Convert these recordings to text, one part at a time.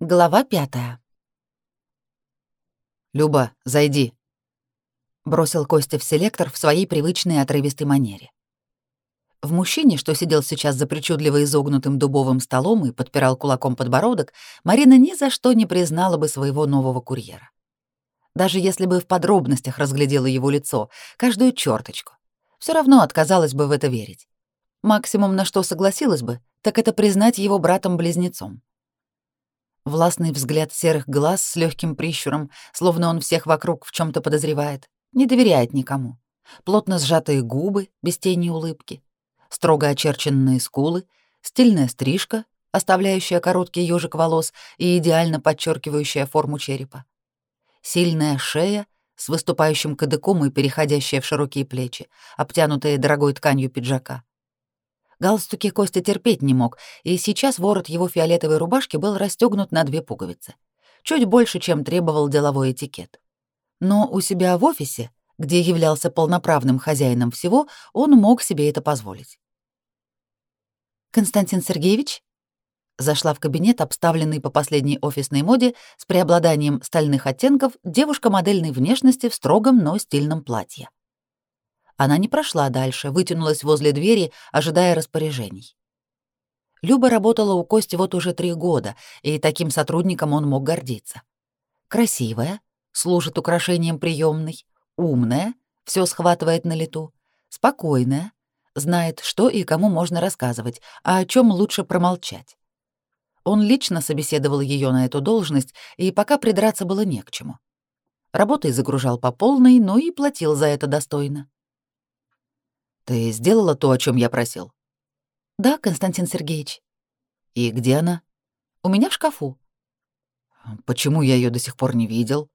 Глава пятая. «Люба, зайди», — бросил Костя в селектор в своей привычной отрывистой манере. В мужчине, что сидел сейчас за причудливо изогнутым дубовым столом и подпирал кулаком подбородок, Марина ни за что не признала бы своего нового курьера. Даже если бы в подробностях разглядела его лицо, каждую черточку, все равно отказалась бы в это верить. Максимум, на что согласилась бы, так это признать его братом-близнецом. Властный взгляд серых глаз с легким прищуром, словно он всех вокруг в чем то подозревает, не доверяет никому. Плотно сжатые губы, без тени улыбки, строго очерченные скулы, стильная стрижка, оставляющая короткий ежик волос и идеально подчеркивающая форму черепа. Сильная шея с выступающим кадыком и переходящая в широкие плечи, обтянутые дорогой тканью пиджака. Галстуки Костя терпеть не мог, и сейчас ворот его фиолетовой рубашки был расстегнут на две пуговицы. Чуть больше, чем требовал деловой этикет. Но у себя в офисе, где являлся полноправным хозяином всего, он мог себе это позволить. «Константин Сергеевич?» Зашла в кабинет, обставленный по последней офисной моде, с преобладанием стальных оттенков, девушка модельной внешности в строгом, но стильном платье. Она не прошла дальше, вытянулась возле двери, ожидая распоряжений. Люба работала у Кости вот уже три года, и таким сотрудником он мог гордиться. Красивая, служит украшением приемной, умная, все схватывает на лету, спокойная, знает, что и кому можно рассказывать, а о чем лучше промолчать. Он лично собеседовал ее на эту должность, и пока придраться было не к чему. Работой загружал по полной, но и платил за это достойно. Ты сделала то, о чем я просил? Да, Константин Сергеевич. И где она? У меня в шкафу. Почему я ее до сих пор не видел?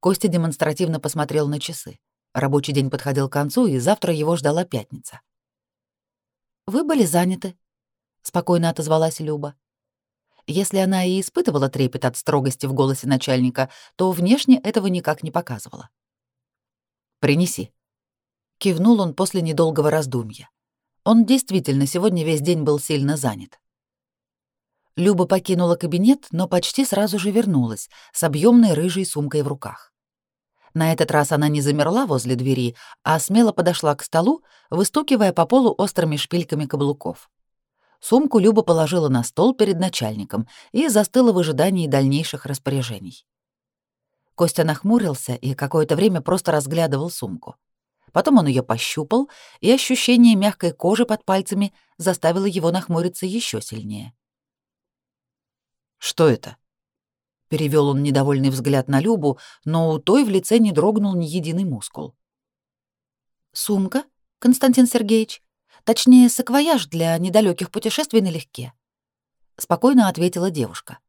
Костя демонстративно посмотрел на часы. Рабочий день подходил к концу, и завтра его ждала пятница. Вы были заняты, спокойно отозвалась Люба. Если она и испытывала трепет от строгости в голосе начальника, то внешне этого никак не показывала. Принеси, Кивнул он после недолгого раздумья. Он действительно сегодня весь день был сильно занят. Люба покинула кабинет, но почти сразу же вернулась с объемной рыжей сумкой в руках. На этот раз она не замерла возле двери, а смело подошла к столу, выстукивая по полу острыми шпильками каблуков. Сумку Люба положила на стол перед начальником и застыла в ожидании дальнейших распоряжений. Костя нахмурился и какое-то время просто разглядывал сумку. Потом он ее пощупал, и ощущение мягкой кожи под пальцами заставило его нахмуриться еще сильнее. «Что это?» Перевел он недовольный взгляд на Любу, но у той в лице не дрогнул ни единый мускул. «Сумка, Константин Сергеевич. Точнее, саквояж для недалеких путешествий налегке», — спокойно ответила девушка.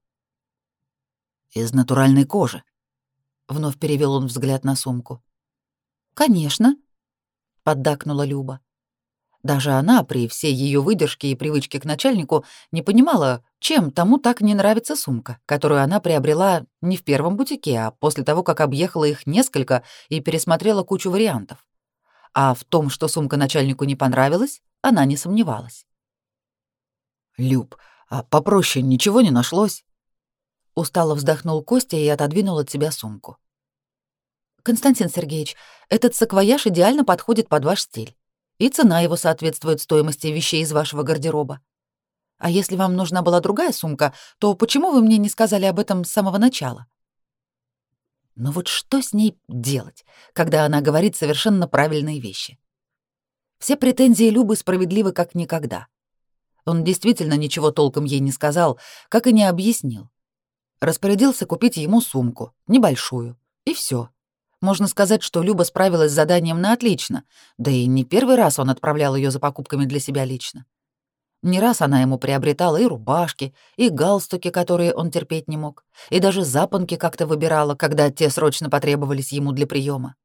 «Из натуральной кожи», — вновь перевел он взгляд на сумку. «Конечно», — поддакнула Люба. Даже она, при всей ее выдержке и привычке к начальнику, не понимала, чем тому так не нравится сумка, которую она приобрела не в первом бутике, а после того, как объехала их несколько и пересмотрела кучу вариантов. А в том, что сумка начальнику не понравилась, она не сомневалась. «Люб, а попроще ничего не нашлось?» Устало вздохнул Костя и отодвинул от себя сумку. Константин Сергеевич, этот саквояж идеально подходит под ваш стиль. И цена его соответствует стоимости вещей из вашего гардероба. А если вам нужна была другая сумка, то почему вы мне не сказали об этом с самого начала? Но вот что с ней делать, когда она говорит совершенно правильные вещи? Все претензии Любы справедливы как никогда. Он действительно ничего толком ей не сказал, как и не объяснил. Распорядился купить ему сумку, небольшую, и все. Можно сказать, что Люба справилась с заданием на отлично, да и не первый раз он отправлял ее за покупками для себя лично. Не раз она ему приобретала и рубашки, и галстуки, которые он терпеть не мог, и даже запонки как-то выбирала, когда те срочно потребовались ему для приема.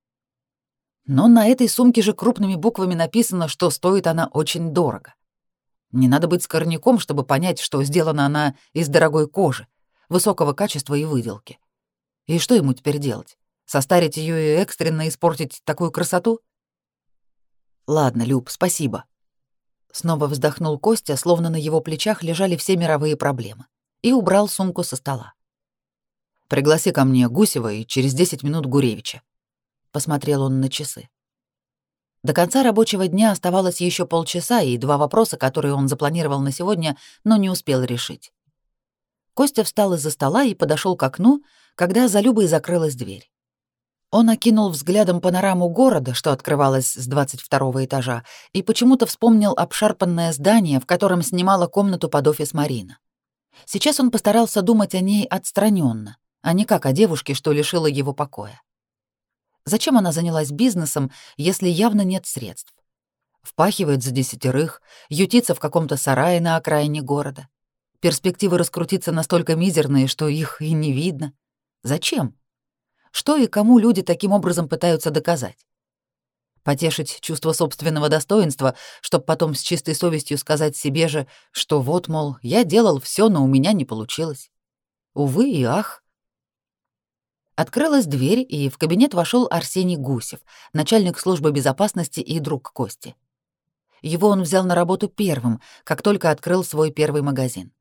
Но на этой сумке же крупными буквами написано, что стоит она очень дорого. Не надо быть скорняком, чтобы понять, что сделана она из дорогой кожи, высокого качества и выделки. И что ему теперь делать? Состарить ее и экстренно испортить такую красоту? Ладно, Люб, спасибо. Снова вздохнул Костя, словно на его плечах лежали все мировые проблемы. и убрал сумку со стола. «Пригласи ко мне Гусева и через 10 минут Гуревича», — посмотрел он на часы. До конца рабочего дня оставалось еще полчаса и два вопроса, которые он запланировал на сегодня, но не успел решить. Костя встал из-за стола и подошел к окну, когда за Любой закрылась дверь. Он окинул взглядом панораму города, что открывалось с 22 этажа, и почему-то вспомнил обшарпанное здание, в котором снимала комнату под офис Марина. Сейчас он постарался думать о ней отстраненно, а не как о девушке, что лишила его покоя. Зачем она занялась бизнесом, если явно нет средств? Впахивает за десятерых, ютится в каком-то сарае на окраине города. Перспективы раскрутиться настолько мизерные, что их и не видно. Зачем? Что и кому люди таким образом пытаются доказать? Потешить чувство собственного достоинства, чтобы потом с чистой совестью сказать себе же, что вот, мол, я делал все, но у меня не получилось. Увы и ах. Открылась дверь, и в кабинет вошел Арсений Гусев, начальник службы безопасности и друг Кости. Его он взял на работу первым, как только открыл свой первый магазин.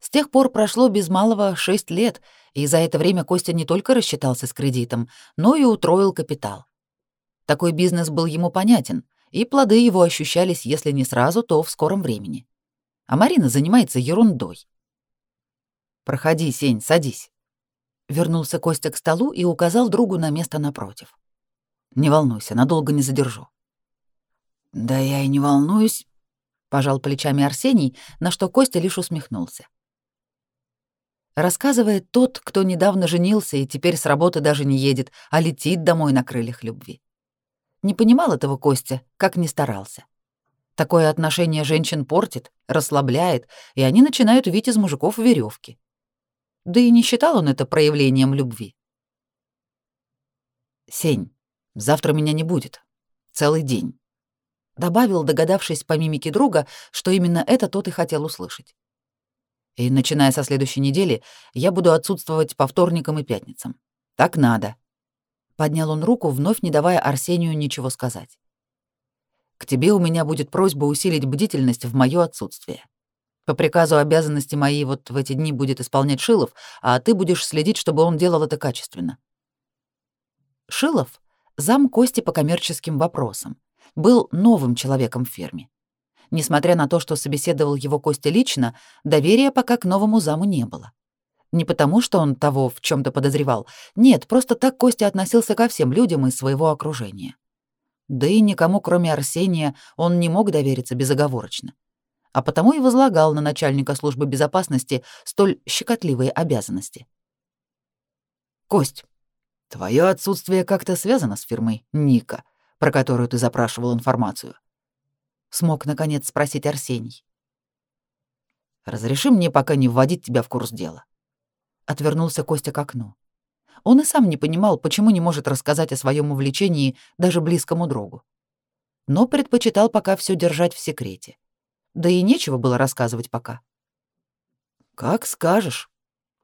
С тех пор прошло без малого шесть лет, и за это время Костя не только рассчитался с кредитом, но и утроил капитал. Такой бизнес был ему понятен, и плоды его ощущались, если не сразу, то в скором времени. А Марина занимается ерундой. «Проходи, Сень, садись». Вернулся Костя к столу и указал другу на место напротив. «Не волнуйся, надолго не задержу». «Да я и не волнуюсь», — пожал плечами Арсений, на что Костя лишь усмехнулся. Рассказывает тот, кто недавно женился и теперь с работы даже не едет, а летит домой на крыльях любви. Не понимал этого Костя, как ни старался. Такое отношение женщин портит, расслабляет, и они начинают видеть из мужиков веревки. Да и не считал он это проявлением любви. «Сень, завтра меня не будет. Целый день», — добавил, догадавшись по мимике друга, что именно это тот и хотел услышать. И начиная со следующей недели я буду отсутствовать по вторникам и пятницам. Так надо. Поднял он руку, вновь не давая Арсению ничего сказать. К тебе у меня будет просьба усилить бдительность в моё отсутствие. По приказу обязанности мои вот в эти дни будет исполнять Шилов, а ты будешь следить, чтобы он делал это качественно. Шилов, зам Кости по коммерческим вопросам, был новым человеком в ферме. Несмотря на то, что собеседовал его Костя лично, доверия пока к новому заму не было. Не потому, что он того в чем то подозревал. Нет, просто так Костя относился ко всем людям из своего окружения. Да и никому, кроме Арсения, он не мог довериться безоговорочно. А потому и возлагал на начальника службы безопасности столь щекотливые обязанности. «Кость, твое отсутствие как-то связано с фирмой Ника, про которую ты запрашивал информацию?» Смог наконец спросить Арсений. Разреши мне пока не вводить тебя в курс дела. Отвернулся Костя к окну. Он и сам не понимал, почему не может рассказать о своем увлечении даже близкому другу. Но предпочитал пока все держать в секрете. Да и нечего было рассказывать пока. Как скажешь,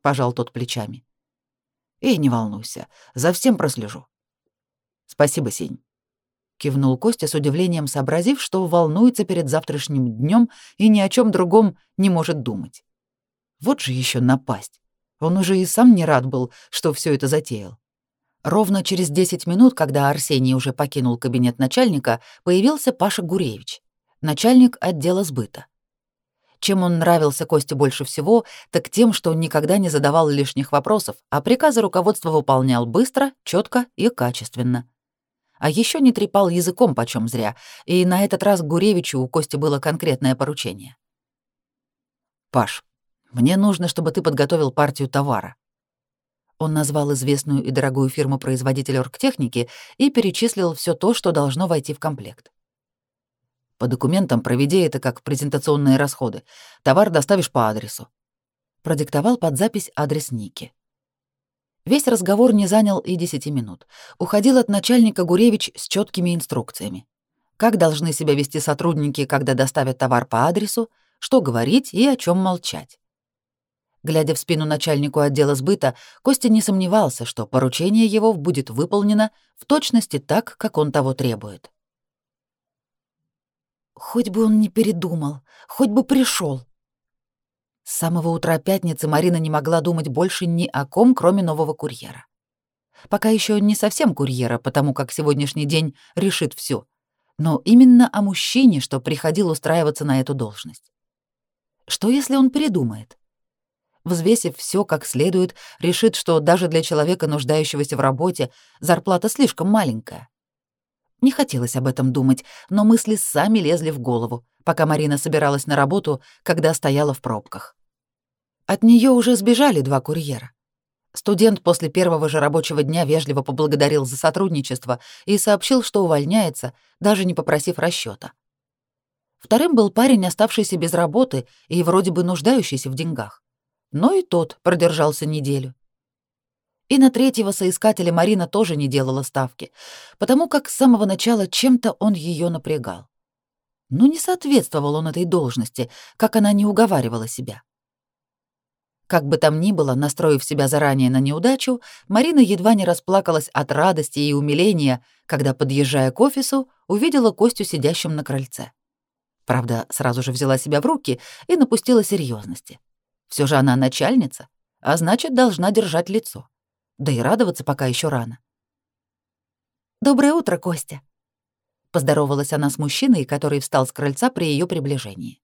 пожал тот плечами. И не волнуйся, за всем прослежу. Спасибо, Сень кивнул Костя с удивлением, сообразив, что волнуется перед завтрашним днем и ни о чем другом не может думать. Вот же еще напасть. Он уже и сам не рад был, что все это затеял. Ровно через 10 минут, когда Арсений уже покинул кабинет начальника, появился Паша Гуревич, начальник отдела сбыта. Чем он нравился Косте больше всего, так тем, что он никогда не задавал лишних вопросов, а приказы руководства выполнял быстро, четко и качественно а еще не трепал языком почем зря, и на этот раз Гуревичу у Кости было конкретное поручение. «Паш, мне нужно, чтобы ты подготовил партию товара». Он назвал известную и дорогую фирму-производитель оргтехники и перечислил все то, что должно войти в комплект. По документам проведи это как презентационные расходы. Товар доставишь по адресу. Продиктовал под запись адрес Ники. Весь разговор не занял и десяти минут. Уходил от начальника Гуревич с четкими инструкциями. Как должны себя вести сотрудники, когда доставят товар по адресу, что говорить и о чем молчать. Глядя в спину начальнику отдела сбыта, Костя не сомневался, что поручение его будет выполнено в точности так, как он того требует. «Хоть бы он не передумал, хоть бы пришел, С самого утра пятницы Марина не могла думать больше ни о ком, кроме нового курьера. Пока еще не совсем курьера, потому как сегодняшний день решит все, но именно о мужчине, что приходил устраиваться на эту должность. Что если он передумает? Взвесив все как следует, решит, что даже для человека, нуждающегося в работе, зарплата слишком маленькая. Не хотелось об этом думать, но мысли сами лезли в голову, пока Марина собиралась на работу, когда стояла в пробках. От нее уже сбежали два курьера. Студент после первого же рабочего дня вежливо поблагодарил за сотрудничество и сообщил, что увольняется, даже не попросив расчета. Вторым был парень, оставшийся без работы и вроде бы нуждающийся в деньгах. Но и тот продержался неделю. И на третьего соискателя Марина тоже не делала ставки, потому как с самого начала чем-то он ее напрягал. Но не соответствовал он этой должности, как она не уговаривала себя. Как бы там ни было, настроив себя заранее на неудачу, Марина едва не расплакалась от радости и умиления, когда, подъезжая к офису, увидела Костю сидящим на крыльце. Правда, сразу же взяла себя в руки и напустила серьезности. Все же она начальница, а значит, должна держать лицо. Да и радоваться пока еще рано. «Доброе утро, Костя!» Поздоровалась она с мужчиной, который встал с крыльца при ее приближении.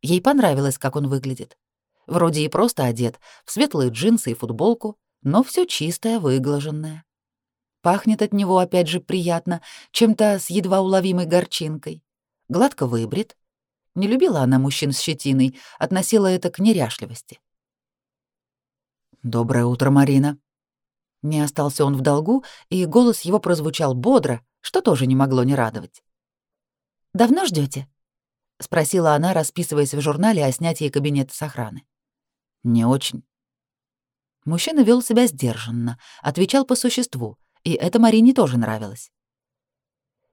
Ей понравилось, как он выглядит. Вроде и просто одет, в светлые джинсы и футболку, но все чистое, выглаженное. Пахнет от него опять же приятно, чем-то с едва уловимой горчинкой. Гладко выбрит. Не любила она мужчин с щетиной, относила это к неряшливости. «Доброе утро, Марина», не остался он в долгу, и голос его прозвучал бодро, что тоже не могло не радовать. «Давно ждете? спросила она, расписываясь в журнале о снятии кабинета с охраны. «Не очень». Мужчина вел себя сдержанно, отвечал по существу, и это Марине тоже нравилось.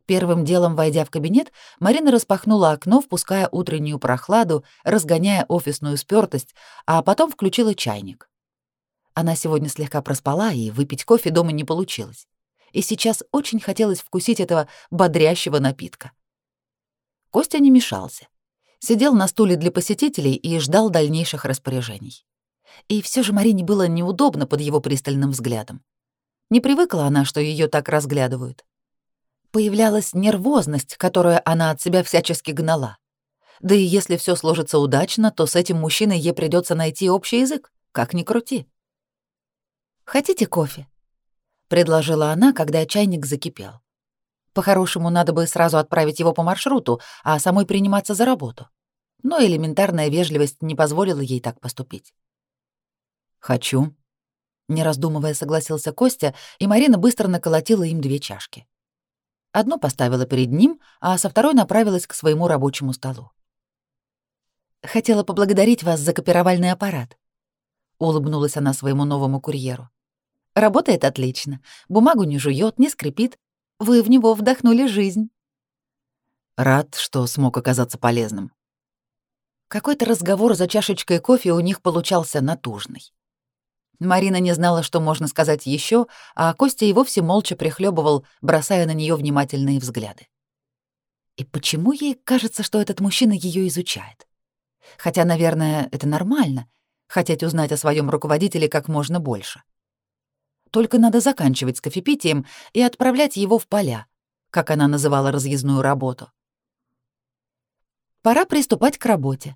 Первым делом, войдя в кабинет, Марина распахнула окно, впуская утреннюю прохладу, разгоняя офисную спёртость, а потом включила чайник. Она сегодня слегка проспала, и выпить кофе дома не получилось. И сейчас очень хотелось вкусить этого бодрящего напитка. Костя не мешался. Сидел на стуле для посетителей и ждал дальнейших распоряжений. И все же Марине было неудобно под его пристальным взглядом. Не привыкла она, что ее так разглядывают. Появлялась нервозность, которую она от себя всячески гнала. Да и если все сложится удачно, то с этим мужчиной ей придется найти общий язык, как ни крути. «Хотите кофе?» — предложила она, когда чайник закипел. По-хорошему, надо бы сразу отправить его по маршруту, а самой приниматься за работу. Но элементарная вежливость не позволила ей так поступить. «Хочу», — не раздумывая согласился Костя, и Марина быстро наколотила им две чашки. Одну поставила перед ним, а со второй направилась к своему рабочему столу. «Хотела поблагодарить вас за копировальный аппарат», — улыбнулась она своему новому курьеру. Работает отлично. Бумагу не жует, не скрипит. Вы в него вдохнули жизнь. Рад, что смог оказаться полезным. Какой-то разговор за чашечкой кофе у них получался натужный. Марина не знала, что можно сказать еще, а Костя и вовсе молча прихлебывал, бросая на нее внимательные взгляды. И почему ей кажется, что этот мужчина ее изучает? Хотя, наверное, это нормально — хотеть узнать о своем руководителе как можно больше. — только надо заканчивать с кофепитием и отправлять его в поля, как она называла разъездную работу. Пора приступать к работе.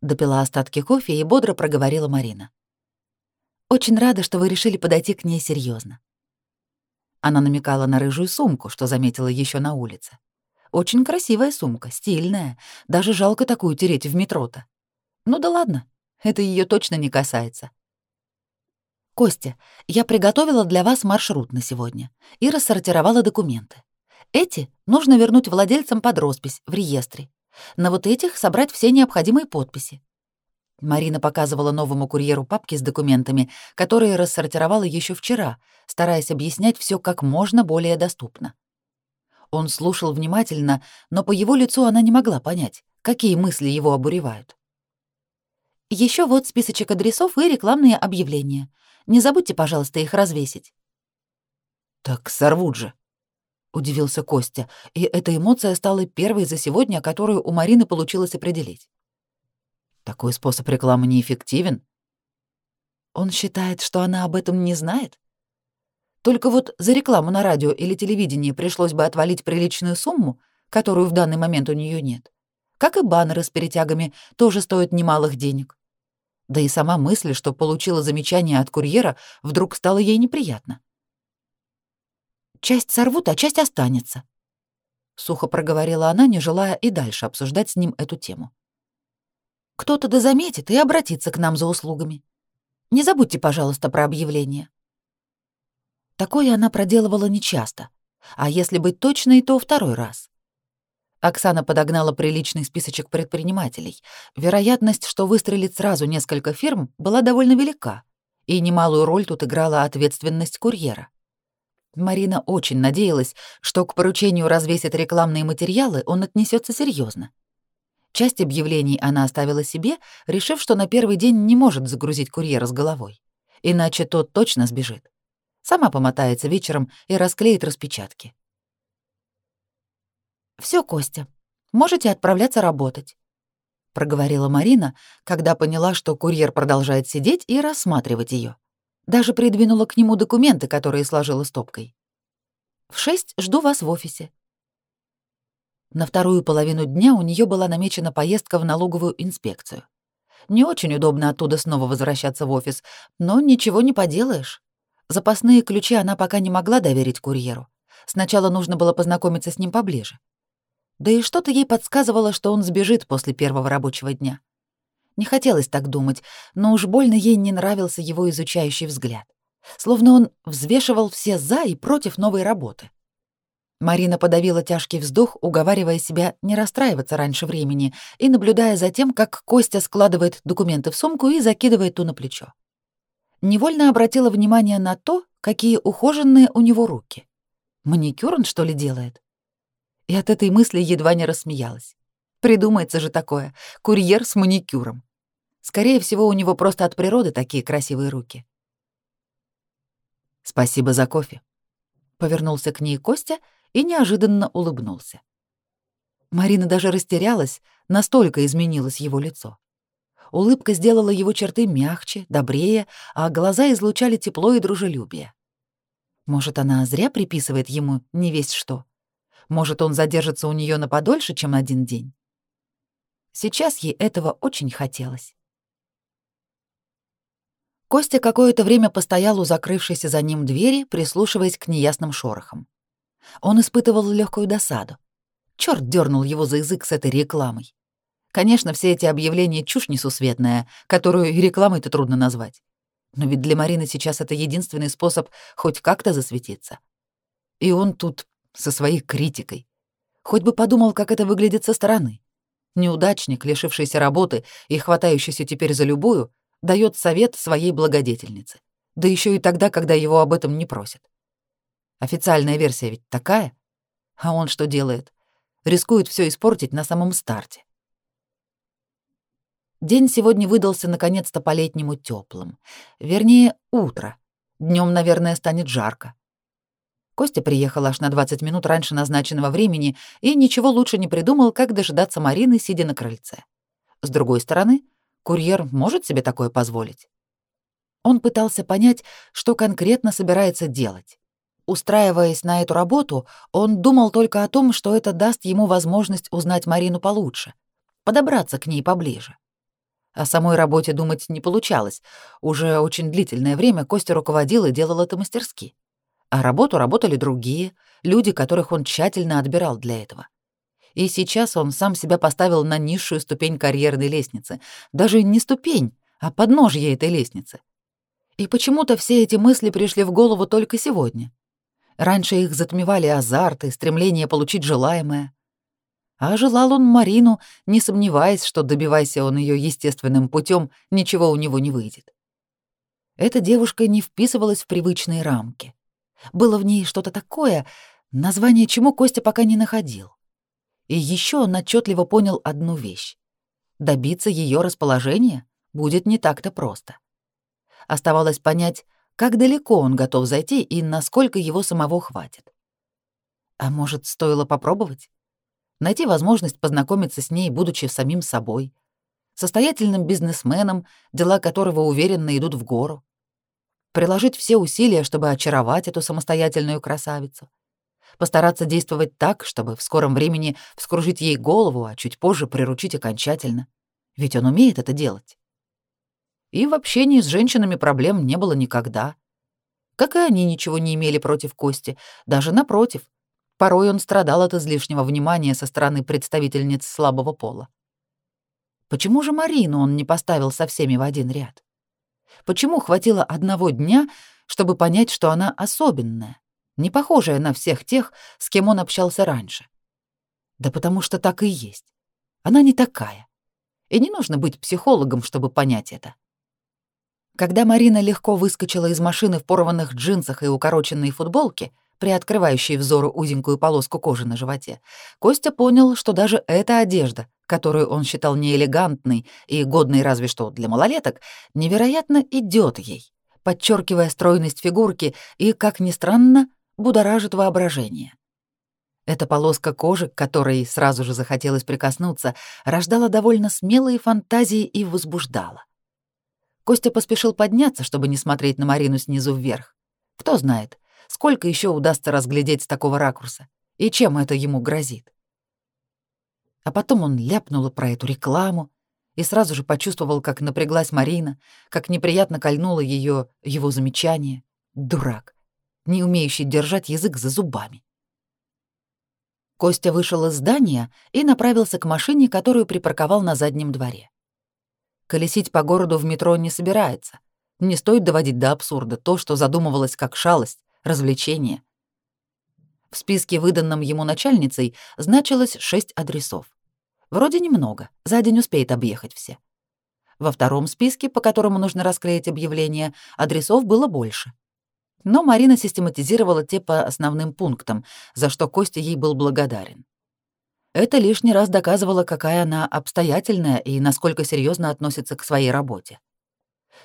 Допила остатки кофе и бодро проговорила Марина. Очень рада, что вы решили подойти к ней серьезно. Она намекала на рыжую сумку, что заметила еще на улице. Очень красивая сумка, стильная. Даже жалко такую тереть в метро-то. Ну да ладно, это ее точно не касается. «Костя, я приготовила для вас маршрут на сегодня и рассортировала документы. Эти нужно вернуть владельцам под роспись в реестре. На вот этих собрать все необходимые подписи». Марина показывала новому курьеру папки с документами, которые рассортировала еще вчера, стараясь объяснять все как можно более доступно. Он слушал внимательно, но по его лицу она не могла понять, какие мысли его обуревают. Еще вот списочек адресов и рекламные объявления. Не забудьте, пожалуйста, их развесить». «Так сорвут же», — удивился Костя, и эта эмоция стала первой за сегодня, которую у Марины получилось определить. Такой способ рекламы неэффективен. Он считает, что она об этом не знает? Только вот за рекламу на радио или телевидении пришлось бы отвалить приличную сумму, которую в данный момент у нее нет. Как и баннеры с перетягами, тоже стоят немалых денег. Да и сама мысль, что получила замечание от курьера, вдруг стала ей неприятна. «Часть сорвут, а часть останется», — сухо проговорила она, не желая и дальше обсуждать с ним эту тему. «Кто-то да заметит и обратится к нам за услугами. Не забудьте, пожалуйста, про объявление». Такое она проделывала нечасто, а если быть точной, то второй раз. Оксана подогнала приличный списочек предпринимателей. Вероятность, что выстрелит сразу несколько фирм, была довольно велика, и немалую роль тут играла ответственность курьера. Марина очень надеялась, что к поручению развесить рекламные материалы он отнесется серьезно. Часть объявлений она оставила себе, решив, что на первый день не может загрузить курьера с головой, иначе тот точно сбежит. Сама помотается вечером и расклеит распечатки. Все, Костя, можете отправляться работать», — проговорила Марина, когда поняла, что курьер продолжает сидеть и рассматривать ее. Даже придвинула к нему документы, которые сложила стопкой. «В шесть жду вас в офисе». На вторую половину дня у нее была намечена поездка в налоговую инспекцию. Не очень удобно оттуда снова возвращаться в офис, но ничего не поделаешь. Запасные ключи она пока не могла доверить курьеру. Сначала нужно было познакомиться с ним поближе. Да и что-то ей подсказывало, что он сбежит после первого рабочего дня. Не хотелось так думать, но уж больно ей не нравился его изучающий взгляд. Словно он взвешивал все «за» и против новой работы. Марина подавила тяжкий вздох, уговаривая себя не расстраиваться раньше времени и наблюдая за тем, как Костя складывает документы в сумку и закидывает ту на плечо невольно обратила внимание на то, какие ухоженные у него руки. Маникюр он, что ли, делает? И от этой мысли едва не рассмеялась. Придумается же такое. Курьер с маникюром. Скорее всего, у него просто от природы такие красивые руки. «Спасибо за кофе», — повернулся к ней Костя и неожиданно улыбнулся. Марина даже растерялась, настолько изменилось его лицо. Улыбка сделала его черты мягче, добрее, а глаза излучали тепло и дружелюбие. Может, она зря приписывает ему не весть что? Может, он задержится у нее на подольше, чем один день? Сейчас ей этого очень хотелось. Костя какое-то время постоял у закрывшейся за ним двери, прислушиваясь к неясным шорохам. Он испытывал легкую досаду. Черт дернул его за язык с этой рекламой. Конечно, все эти объявления — чушь несусветная, которую и рекламой-то трудно назвать. Но ведь для Марины сейчас это единственный способ хоть как-то засветиться. И он тут со своей критикой. Хоть бы подумал, как это выглядит со стороны. Неудачник, лишившийся работы и хватающийся теперь за любую, дает совет своей благодетельнице. Да еще и тогда, когда его об этом не просят. Официальная версия ведь такая. А он что делает? Рискует все испортить на самом старте. День сегодня выдался наконец-то по-летнему теплым. Вернее, утро. Днем, наверное, станет жарко. Костя приехал аж на 20 минут раньше назначенного времени и ничего лучше не придумал, как дожидаться Марины, сидя на крыльце. С другой стороны, курьер может себе такое позволить. Он пытался понять, что конкретно собирается делать. Устраиваясь на эту работу, он думал только о том, что это даст ему возможность узнать Марину получше, подобраться к ней поближе. О самой работе думать не получалось. Уже очень длительное время Костя руководил и делал это мастерски. А работу работали другие, люди, которых он тщательно отбирал для этого. И сейчас он сам себя поставил на низшую ступень карьерной лестницы. Даже не ступень, а подножье этой лестницы. И почему-то все эти мысли пришли в голову только сегодня. Раньше их затмевали азарт и стремление получить желаемое. А желал он Марину, не сомневаясь, что добивайся он ее естественным путем, ничего у него не выйдет. Эта девушка не вписывалась в привычные рамки. Было в ней что-то такое, название чему Костя пока не находил. И еще он отчетливо понял одну вещь. Добиться ее расположения будет не так-то просто. Оставалось понять, как далеко он готов зайти и насколько его самого хватит. А может, стоило попробовать? найти возможность познакомиться с ней, будучи самим собой. состоятельным бизнесменом, дела которого уверенно идут в гору. Приложить все усилия, чтобы очаровать эту самостоятельную красавицу. Постараться действовать так, чтобы в скором времени вскружить ей голову, а чуть позже приручить окончательно. Ведь он умеет это делать. И в общении с женщинами проблем не было никогда. Как и они ничего не имели против Кости, даже напротив. Порой он страдал от излишнего внимания со стороны представительниц слабого пола. Почему же Марину он не поставил со всеми в один ряд? Почему хватило одного дня, чтобы понять, что она особенная, не похожая на всех тех, с кем он общался раньше? Да потому что так и есть. Она не такая. И не нужно быть психологом, чтобы понять это. Когда Марина легко выскочила из машины в порванных джинсах и укороченной футболке, приоткрывающей взору узенькую полоску кожи на животе, Костя понял, что даже эта одежда которую он считал неэлегантной и годной разве что для малолеток, невероятно идет ей, подчеркивая стройность фигурки и, как ни странно, будоражит воображение. Эта полоска кожи, к которой сразу же захотелось прикоснуться, рождала довольно смелые фантазии и возбуждала. Костя поспешил подняться, чтобы не смотреть на Марину снизу вверх. Кто знает, сколько еще удастся разглядеть с такого ракурса, и чем это ему грозит. А потом он ляпнул про эту рекламу и сразу же почувствовал, как напряглась Марина, как неприятно кольнуло ее его замечание. Дурак, не умеющий держать язык за зубами. Костя вышел из здания и направился к машине, которую припарковал на заднем дворе. Колесить по городу в метро не собирается. Не стоит доводить до абсурда то, что задумывалось как шалость, развлечение. В списке, выданном ему начальницей, значилось шесть адресов. Вроде немного, за день успеет объехать все. Во втором списке, по которому нужно расклеить объявление, адресов было больше. Но Марина систематизировала те по основным пунктам, за что Костя ей был благодарен. Это лишний раз доказывало, какая она обстоятельная и насколько серьезно относится к своей работе.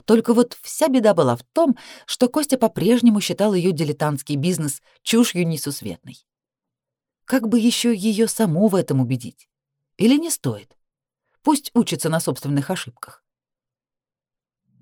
Только вот вся беда была в том, что Костя по-прежнему считал ее дилетантский бизнес чушью несусветной. Как бы еще ее саму в этом убедить? Или не стоит? Пусть учится на собственных ошибках.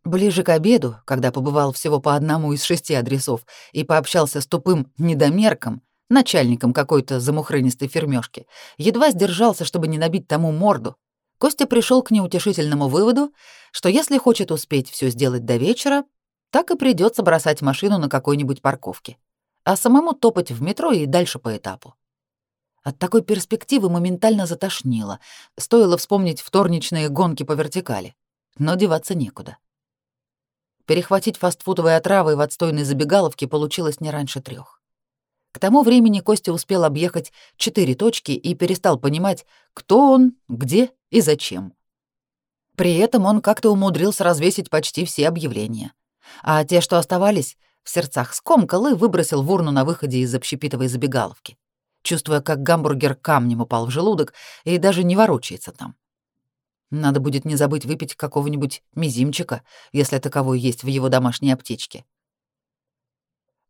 Ближе к обеду, когда побывал всего по одному из шести адресов и пообщался с тупым недомерком, начальником какой-то замухрынистой фермёшки, едва сдержался, чтобы не набить тому морду, Костя пришел к неутешительному выводу, что если хочет успеть все сделать до вечера, так и придется бросать машину на какой-нибудь парковке, а самому топать в метро и дальше по этапу. От такой перспективы моментально затошнило. Стоило вспомнить вторничные гонки по вертикали. Но деваться некуда. Перехватить фастфудовые отравы в отстойной забегаловке получилось не раньше трех. К тому времени Костя успел объехать четыре точки и перестал понимать, кто он, где и зачем. При этом он как-то умудрился развесить почти все объявления. А те, что оставались, в сердцах скомкал и выбросил в урну на выходе из общепитовой забегаловки чувствуя, как гамбургер камнем упал в желудок и даже не ворочается там. Надо будет не забыть выпить какого-нибудь мизимчика, если таковой есть в его домашней аптечке.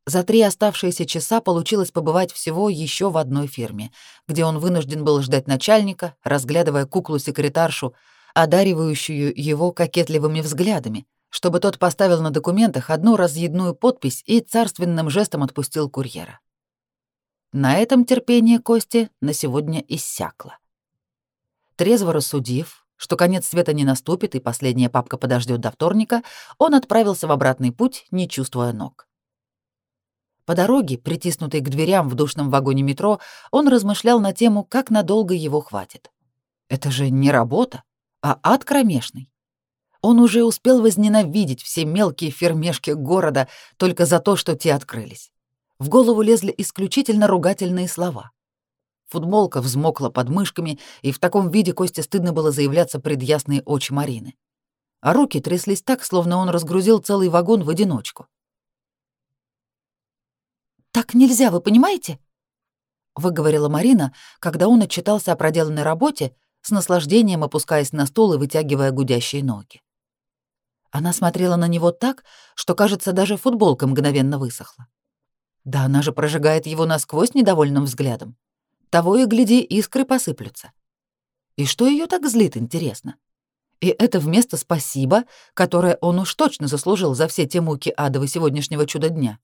За три оставшиеся часа получилось побывать всего еще в одной фирме, где он вынужден был ждать начальника, разглядывая куклу-секретаршу, одаривающую его кокетливыми взглядами, чтобы тот поставил на документах одну разъедную подпись и царственным жестом отпустил курьера. На этом терпение Кости на сегодня иссякло. Трезво рассудив, что конец света не наступит и последняя папка подождет до вторника, он отправился в обратный путь, не чувствуя ног. По дороге, притиснутый к дверям в душном вагоне метро, он размышлял на тему, как надолго его хватит. Это же не работа, а ад кромешный. Он уже успел возненавидеть все мелкие фермешки города только за то, что те открылись. В голову лезли исключительно ругательные слова. Футболка взмокла под мышками, и в таком виде Косте стыдно было заявляться пред ясные очи Марины. А руки тряслись так, словно он разгрузил целый вагон в одиночку. «Так нельзя, вы понимаете?» — выговорила Марина, когда он отчитался о проделанной работе, с наслаждением опускаясь на стул и вытягивая гудящие ноги. Она смотрела на него так, что, кажется, даже футболка мгновенно высохла. Да она же прожигает его насквозь недовольным взглядом. Того и гляди, искры посыплются. И что ее так злит, интересно? И это вместо «спасибо», которое он уж точно заслужил за все те муки адовы сегодняшнего чудо-дня.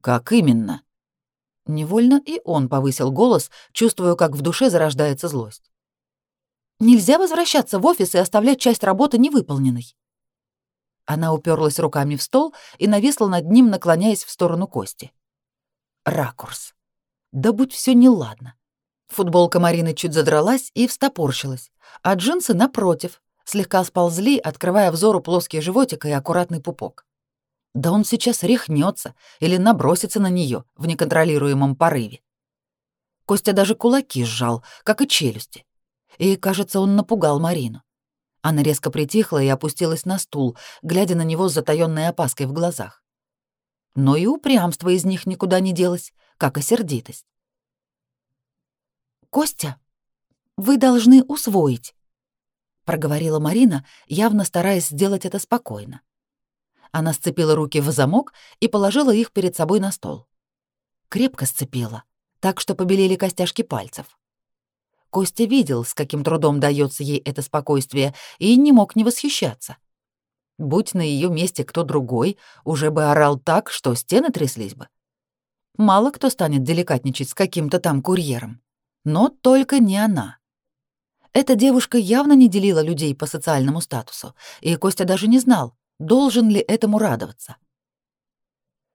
«Как именно?» Невольно и он повысил голос, чувствуя, как в душе зарождается злость. «Нельзя возвращаться в офис и оставлять часть работы невыполненной». Она уперлась руками в стол и нависла над ним, наклоняясь в сторону Кости. Ракурс. Да будь все неладно. Футболка Марины чуть задралась и встопорщилась, а джинсы, напротив, слегка сползли, открывая взору плоский животик и аккуратный пупок. Да он сейчас рехнется или набросится на нее в неконтролируемом порыве. Костя даже кулаки сжал, как и челюсти. И, кажется, он напугал Марину. Она резко притихла и опустилась на стул, глядя на него с затаённой опаской в глазах. Но и упрямство из них никуда не делось, как и сердитость. «Костя, вы должны усвоить», — проговорила Марина, явно стараясь сделать это спокойно. Она сцепила руки в замок и положила их перед собой на стол. Крепко сцепила, так что побелели костяшки пальцев. Костя видел, с каким трудом дается ей это спокойствие, и не мог не восхищаться. Будь на ее месте кто другой, уже бы орал так, что стены тряслись бы. Мало кто станет деликатничать с каким-то там курьером. Но только не она. Эта девушка явно не делила людей по социальному статусу, и Костя даже не знал, должен ли этому радоваться.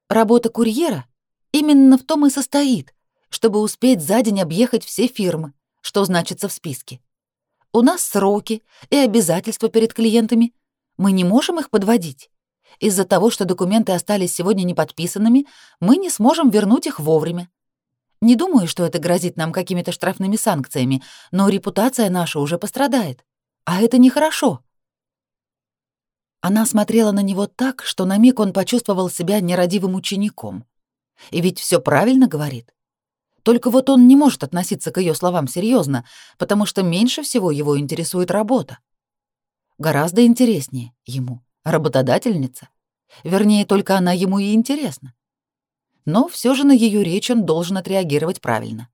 Работа курьера именно в том и состоит, чтобы успеть за день объехать все фирмы, что значится в списке. У нас сроки и обязательства перед клиентами. Мы не можем их подводить. Из-за того, что документы остались сегодня не подписанными, мы не сможем вернуть их вовремя. Не думаю, что это грозит нам какими-то штрафными санкциями, но репутация наша уже пострадает. А это нехорошо. Она смотрела на него так, что на миг он почувствовал себя нерадивым учеником. И ведь все правильно говорит. Только вот он не может относиться к ее словам серьезно, потому что меньше всего его интересует работа. Гораздо интереснее ему работодательница. Вернее, только она ему и интересна. Но все же на ее речь он должен отреагировать правильно.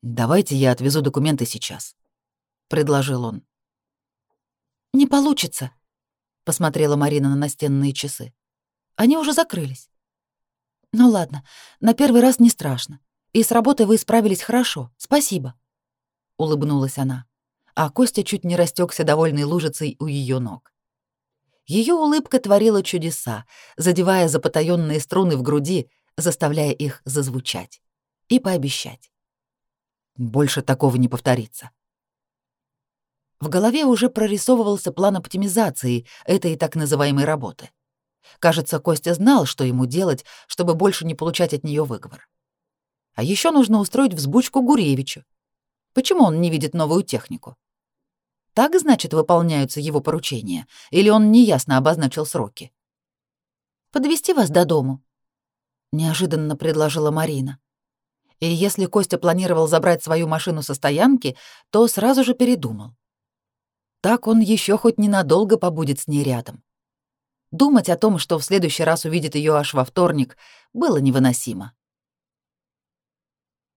«Давайте я отвезу документы сейчас», — предложил он. «Не получится», — посмотрела Марина на настенные часы. «Они уже закрылись». «Ну ладно, на первый раз не страшно. И с работой вы справились хорошо. Спасибо», — улыбнулась она. А Костя чуть не растекся довольной лужицей у ее ног. Ее улыбка творила чудеса, задевая за потаённые струны в груди, заставляя их зазвучать и пообещать. Больше такого не повторится. В голове уже прорисовывался план оптимизации этой так называемой работы. Кажется, Костя знал, что ему делать, чтобы больше не получать от нее выговор. А еще нужно устроить взбучку Гуревичу. Почему он не видит новую технику? Так, значит, выполняются его поручения, или он неясно обозначил сроки? Подвести вас до дому, неожиданно предложила Марина. И если Костя планировал забрать свою машину со стоянки, то сразу же передумал. Так он еще хоть ненадолго побудет с ней рядом. Думать о том, что в следующий раз увидит ее аж во вторник, было невыносимо.